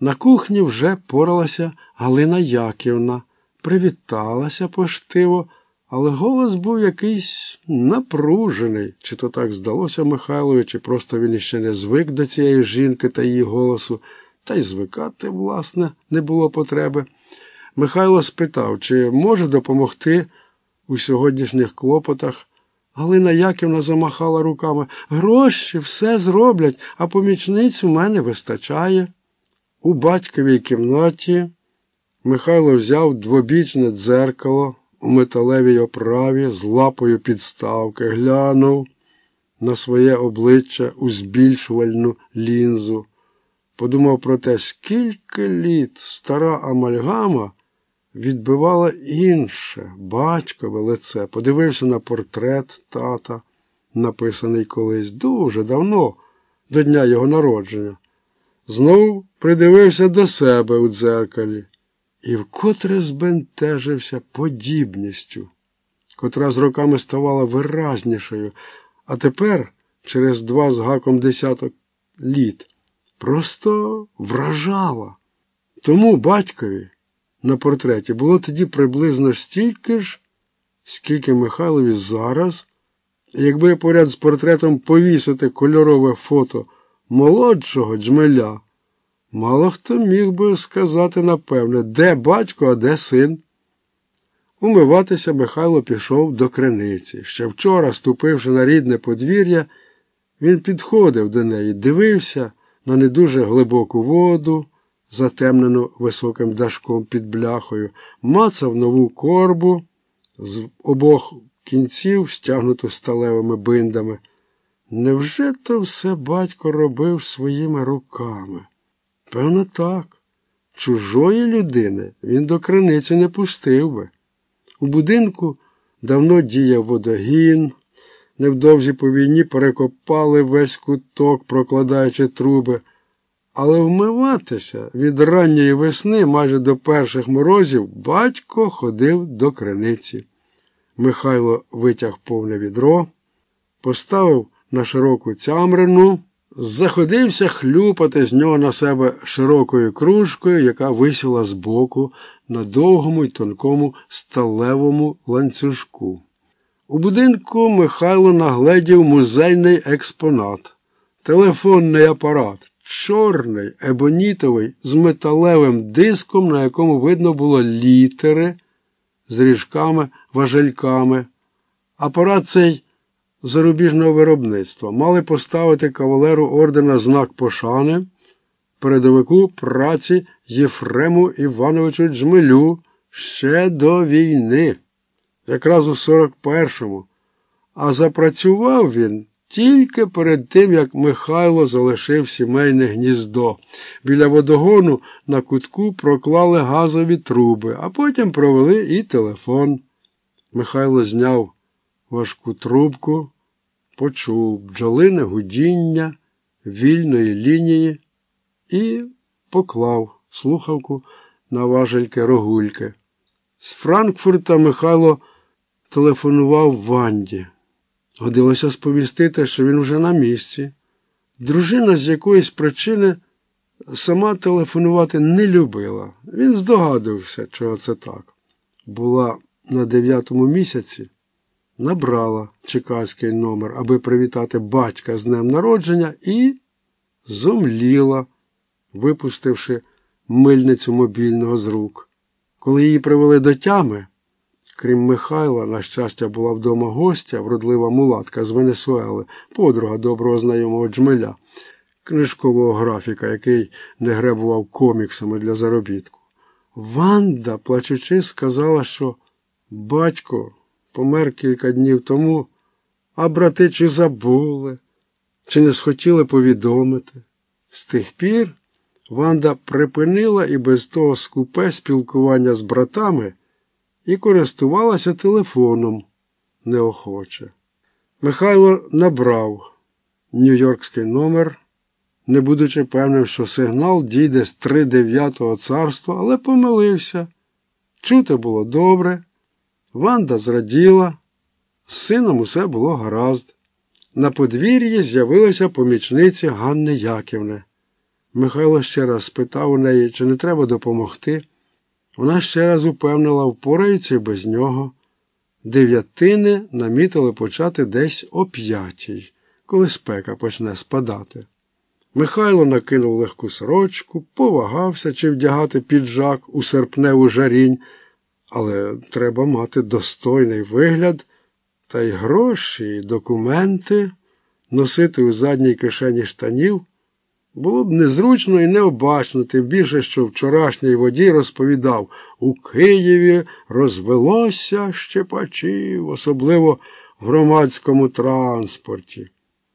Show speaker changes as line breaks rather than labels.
На кухні вже поралася Галина Яківна, привіталася поштиво, але голос був якийсь напружений, чи то так здалося Михайлові, чи просто він іще не звик до цієї жінки та її голосу, та й звикати, власне, не було потреби. Михайло спитав, чи може допомогти у сьогоднішніх клопотах. Галина Яківна замахала руками. Гроші все зроблять, а помічниць у мене вистачає. У батьковій кімнаті Михайло взяв двобічне дзеркало у металевій оправі з лапою підставки, глянув на своє обличчя у збільшувальну лінзу. Подумав про те, скільки літ стара амальгама відбивала інше, батькове лице, подивився на портрет тата, написаний колись дуже давно, до дня його народження. Знов придивився до себе у дзеркалі і вкотре збентежився подібністю, котра з роками ставала виразнішою, а тепер, через два з гаком десяток літ, просто вражала. Тому батькові на портреті було тоді приблизно стільки ж, скільки Михайлові зараз, якби поряд з портретом повісити кольорове фото молодшого джмеля, мало хто міг би сказати напевне, де батько, а де син. Умиватися Михайло пішов до криниці. Ще вчора, ступивши на рідне подвір'я, він підходив до неї, дивився на не дуже глибоку воду затемнену високим дашком під бляхою, мацав нову корбу з обох кінців, стягнуту сталевими биндами. Невже то все батько робив своїми руками? Певно, так. Чужої людини він до криниці не пустив би. У будинку давно діяв водогін, невдовзі по війні перекопали весь куток, прокладаючи труби. Але вмиватися від ранньої весни майже до перших морозів батько ходив до криниці. Михайло витяг повне відро, поставив на широку цямрину, заходився хлюпати з нього на себе широкою кружкою, яка висіла збоку на довгому й тонкому сталевому ланцюжку. У будинку Михайло нагледів музейний експонат, телефонний апарат чорний, ебонітовий, з металевим диском, на якому видно було літери з ріжками, важельками. Апарат цей зарубіжного виробництва мали поставити кавалеру ордена знак пошани, передовику праці Єфрему Івановичу Джмелю ще до війни, якраз у 41-му. А запрацював він тільки перед тим, як Михайло залишив сімейне гніздо. Біля водогону на кутку проклали газові труби, а потім провели і телефон. Михайло зняв важку трубку, почув бджолине гудіння вільної лінії і поклав слухавку на важельки рогульки. З Франкфурта Михайло телефонував Ванді. Годилося сповістити, що він вже на місці. Дружина з якоїсь причини сама телефонувати не любила. Він здогадувався, чого це так. Була на дев'ятому місяці, набрала чекаський номер, аби привітати батька з днем народження, і зомліла, випустивши мильницю мобільного з рук. Коли її привели до тями, Крім Михайла, на щастя, була вдома гостя, вродлива мулатка з Венесуели, подруга доброго знайомого Джмеля, книжкового графіка, який не гребував коміксами для заробітку. Ванда, плачучи, сказала, що батько помер кілька днів тому, а брати чи забули, чи не схотіли повідомити. З тих пір Ванда припинила і без того скупе спілкування з братами і користувалася телефоном неохоче. Михайло набрав нью-йоркський номер, не будучи певним, що сигнал дійде з 39-го царства, але помилився. Чути було добре. Ванда зраділа, з сином усе було гаразд. На подвір'ї з'явилися помічниці Ганни Яківни. Михайло ще раз спитав у неї, чи не треба допомогти. Вона ще раз упевнила, впораються й без нього. Дев'ятини намітили почати десь о п'ятій, коли спека почне спадати. Михайло накинув легку сорочку, повагався, чи вдягати піджак у серпневу жарінь, але треба мати достойний вигляд та й гроші, і документи носити у задній кишені штанів. Було б незручно і необачно, тим більше, що вчорашній водій розповідав, у Києві розвелося щепачів, особливо в громадському транспорті.